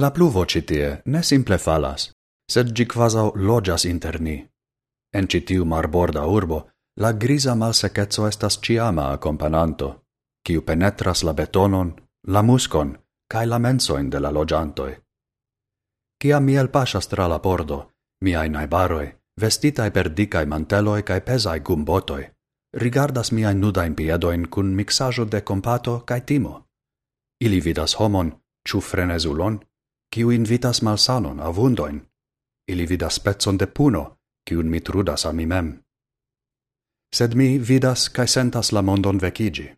La pluvo citie ne simple falas, sed gi quasau logias inter ni. En citiu marborda urbo, la grisa malsecezzo estas ciama accompagnanto, kiu penetras la betonon, la muscon, cae la mensoin de la logiantoi. Cia miel pasas tra la pordo, miai naibaroi, vestitai per dicae manteloi cae pesai gumbotoi, rigardas miai nudain piedoin cun mixajo de compato cae timo. Ili vidas homon, ciu frenesulon, kiuin invitas malsanon a vundoin. Ili vidas pezzon de puno, kiun mi trudas a mi mem. Sed mi vidas cae sentas la mondon vecigi.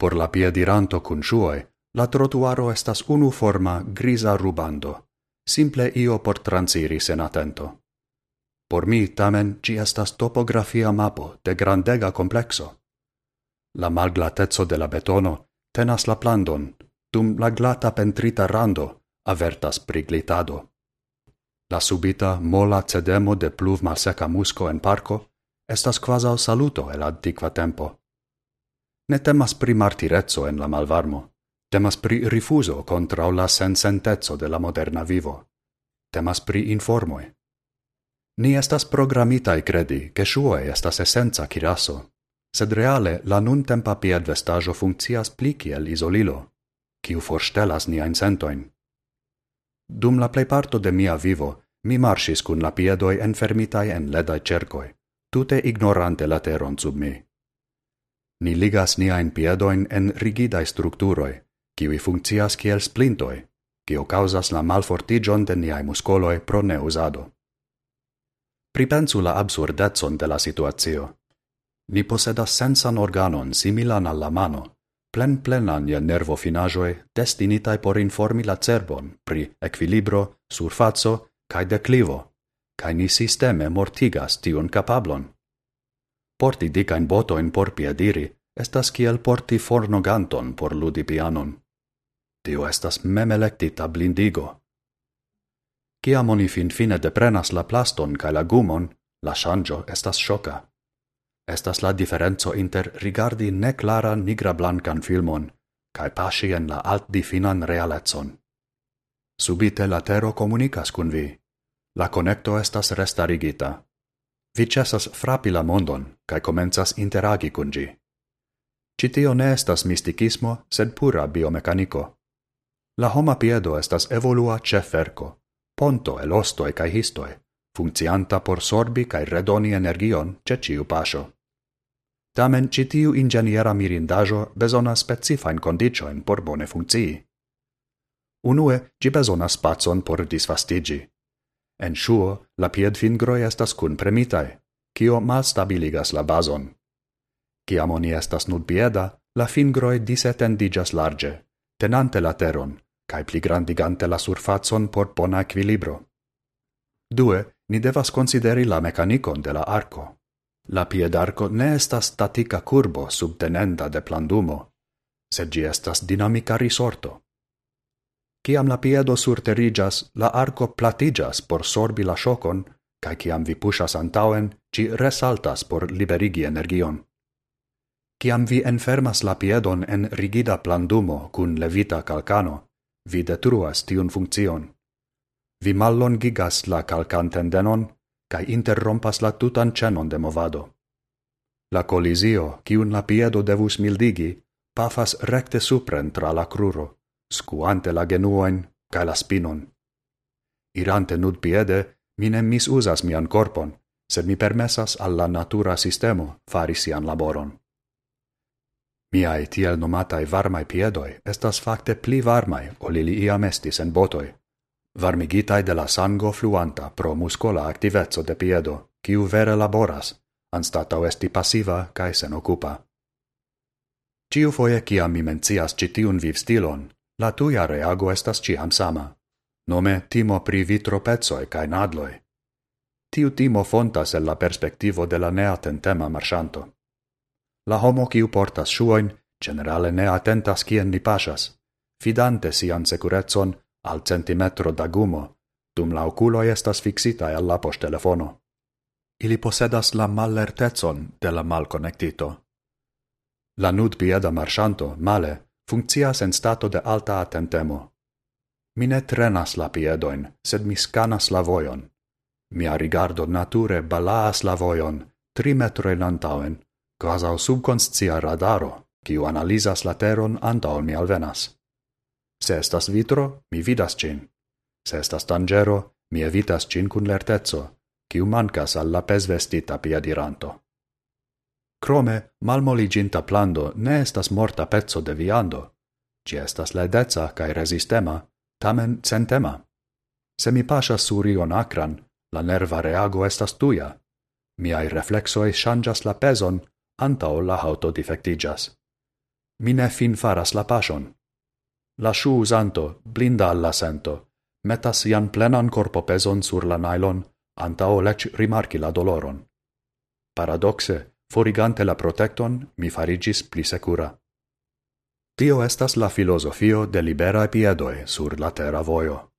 Por la piediranto cun shuoi, la trotuaro estas unu forma grisa rubando, simple io por transiri sen atento. Por mi, tamen, ci estas topografia mapo de grandega complexo. La malglatezzo de la betono tenas la plandon, dum la glata pentrita rando avertas priglitado. La subita mola cedemo de pluv malseca musco en parco estas quasau saluto el antiqua tempo. Ne temas pri martirezzo en la malvarmo, temas pri rifuso contra la sensentezzo de la moderna vivo, temas pri informoi. Ni estas programitai credi che suoe estas essenza kiraso, sed reale la nun tempa pied vestajo funccias pli kiel isolilo, kiu forstelas niain sentoin. Dum la plejparto de mia vivo, mi marsis cun la piedoi enfermitai en ledai cercoi, tute ignorante la teron sub mi. Ni ligas niain piedoin en rigidai structuroi, kiwi funccias kiel splintoi, kio causas la malfortigion de niai muscoloi pro neusado. Pripensu la absurdetson de la situatio. Ni posedas sensan organon similan alla mano, plen plenan je nervo finajoe destinitaj por informi la cerbon pri equilibro, surfaco cae declivo, cae ni sisteme mortigas tiun kapablon. Porti dicain botoin por piediri estas kiel porti fornoganton por ludi pianon. Tio estas memelektita blindigo. Ciam oni finfine deprenas la plaston cae la gumon, la shangio estas shoca estas la diferenco inter rigardi neclara nigra-blancan filmon cae pasi en la alt-difinan realetson. Subite la tero comunicas cun vi. La connecto estas restarigita. Vi cesas frapi la mondon, cae comenzas interagi cun gi. Citio ne estas mysticismo, sed pura biomecanico. La homa piedo estas evolua ceferco, ponto el ostoi cae histoi, funccianta por sorbi cae redoni energion ce ciu pasio. Tamen citiu ingeniera mirindajo besona specifain condicioin por bone funccii. Unue, ĝi besona spazon por disvastiĝi. En ŝuo, la piedfingroj estas cun premitae, cio mal stabiligas la bazon. Ciam oni estas nudpieda, la fingroi disetendigas large, tenante la teron, cae pli grandigante la surfazon por bona equilibro. Due, ni devas consideri la mecanicon de la arco. La piedarco ne estas statica curbo subtenenda de plandumo, sed gi estas dinamica risorto. Ciam la piedo surterigas, la arco platigas por sorbi la shocon, cae ciam vi pushas antauen, ci resaltas por liberigi energion. Ciam vi enfermas la piedon en rigida plandumo cun levita calcano, vi detruas tiun funccion. Vi mallongigas la calcan tendenon, cae interrompas la tutan cenon de movado. La colisio, ciun la piedo devus mildigi, pafas recte supren tra la cruro, scuante la genuoin cae la spinon. Irante nud piede, mine mis usas mian corpon, sed mi permessas alla natura sistemo fari sian laboron. Miai tiel nomatai varmai piedoi estas facte pli varmai ol ili iam estis en botoi, varmigitai de la sango fluanta pro muscola activezzo de piedo, kiu vere laboras, anstatau esti passiva cae sen occupa. Ciu foie ciam mi mencias citiun viv stilon, la tuia reago estas ciam sama, nome timo pri vitro pezzoi cae nadloi. Tiu timo fontas el la perspectivo de la neatentema marchanto. La homo quiu portas shuoin, generale ne attentas kien li pasas, fidante sian securetson al centimetro da gumo, dum la oculoi estas fixitae al la telefono. Ili posedas la mallertecon de la malconnectito. La nud pieda marchanto, male, funccias en stato de alta attentemo. Mi ne trenas la piedoin, sed mi scanas la voion. Mia rigardo nature balaas la voion, tri metroi lantauen, quasau subconscia radaro, quiu analisas la teron antaul mi alvenas. Se estas vitro, mi vidas cin. Se estas dangero, mi evitas cin cun lertezzo, ciu mancas alla pesvestita piadiranto. Crome, malmoliginta plando ne estas morta pezzo de viando. Ci estas ledezza cae resistema, tamen centema. Se mi pasas sur ion acran, la nerva reago estas tuia. Miai reflexoi changas la peson, antao la auto defectigas. Mi ne fin faras la pasion, La sciu usanto, blinda alla sento, metas ian plenan corpopeson sur la nylon, antao lec rimarci la doloron. Paradoxe, forigante la protecton, mi farigis pli secura. Tio estas la filosofio de libera piedoe sur la terra voio.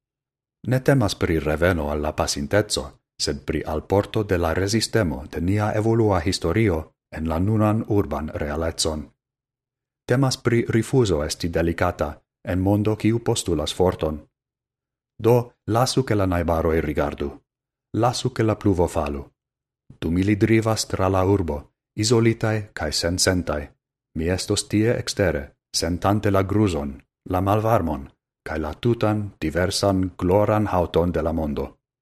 Ne temas pri reveno alla pasintezzo, sed pri alporto de la resistemo de nia evolua historio en la nunan urban realetson. Temas pri rifuso esti delicata, en mondo kiu postulas forton. Do, lasu che la naibaroi rigardu. Lasu che la pluvo falu. Dum ili drivas tra la urbo, isolitae cae sensentai. Mi estos tie extere, sentante la gruson, la malvarmon, cae la tutan, diversan, gloran hauton de la mondo.